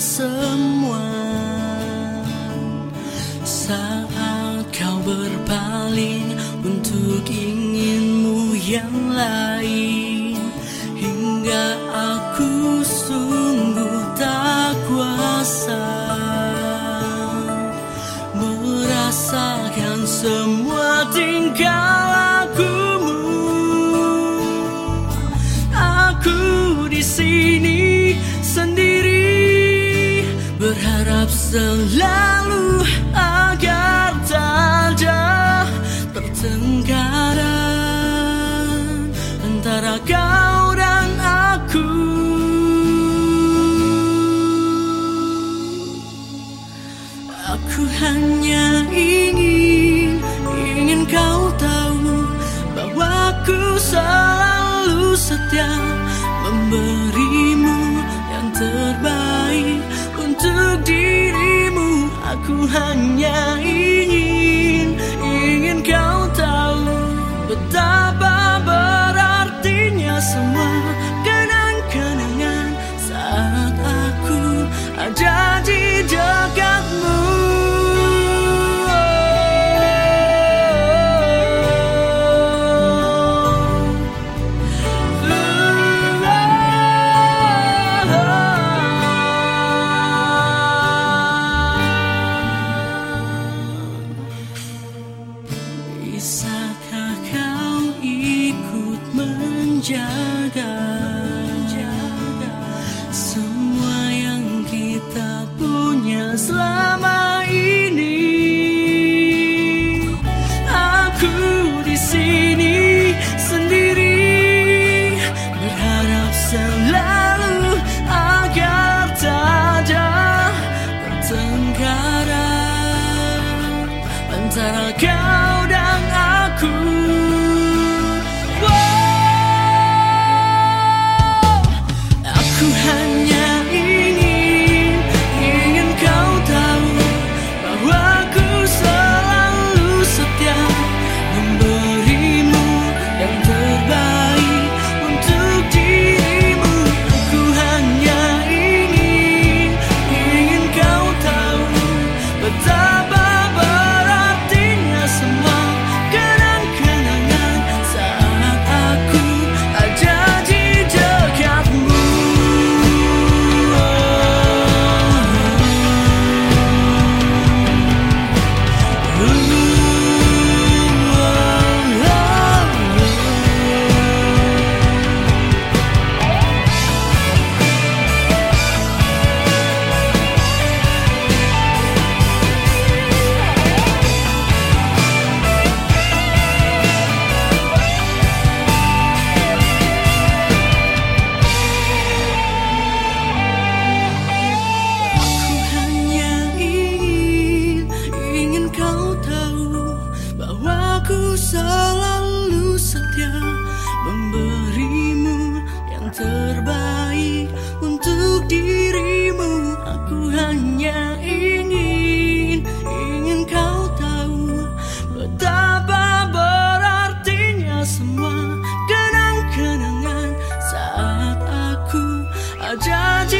semua. Saat kau berpaling untuk inginmu yang lain Hingga aku sungguh tak kuasa Merasakan semua tingkah Berharap selalu agar ada pertengkaran Antara kau dan aku. Aku hanya ingin, ingin kau tahu Bahwa aku selalu setia Memberimu yang terbaik untuk dirimu Bisakah kau ikut menjaga, semua yang kita punya selama ini? Aku di sini sendiri berharap selalu agar tak ada pertengkaran antara kau. 啊，这。